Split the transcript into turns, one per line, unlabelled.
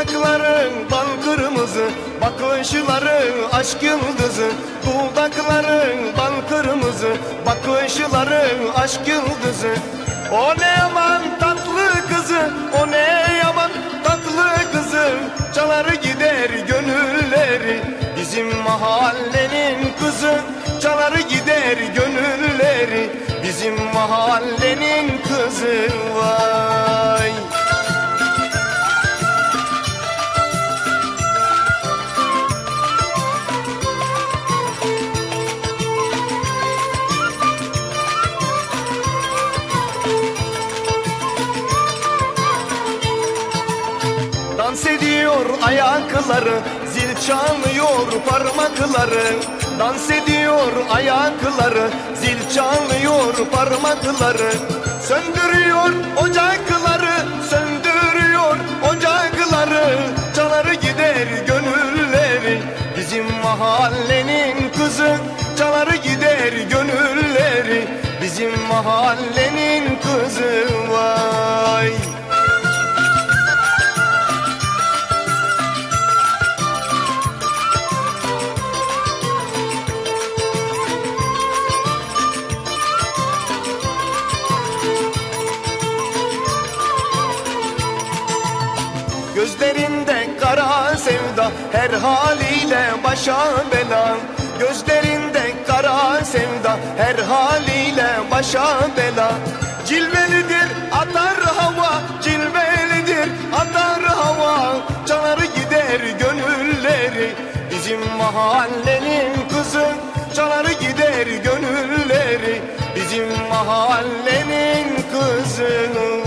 Dudakların bal kırmızı Bakışların aşk yıldızı. Dudakların bal kırmızı Bakışların aşk yıldızı. O ne yaman tatlı kızı O ne yaman tatlı kızı. Çalar gider gönülleri Bizim mahallenin kızı. Çalar gider gönülleri Bizim mahallenin kızı Dans ediyor ayakları Zil çalıyor parmakları. Dans ediyor ayakları Zil çalıyor parmakları. Söndürüyor ocakları Söndürüyor ocakları. Çalar gider gönülleri Bizim mahallenin kızı. Çalar gider gönülleri Bizim mahallenin Gözlerinde kara sevda her haliyle başa bela. Gözlerinde kara sevda her haliyle başa bela. Cilvelidir atar hava cilvelidir atar hava. Çalar gider gönülleri bizim mahallenin kızı. Çalar gider gönülleri bizim mahallenin kızının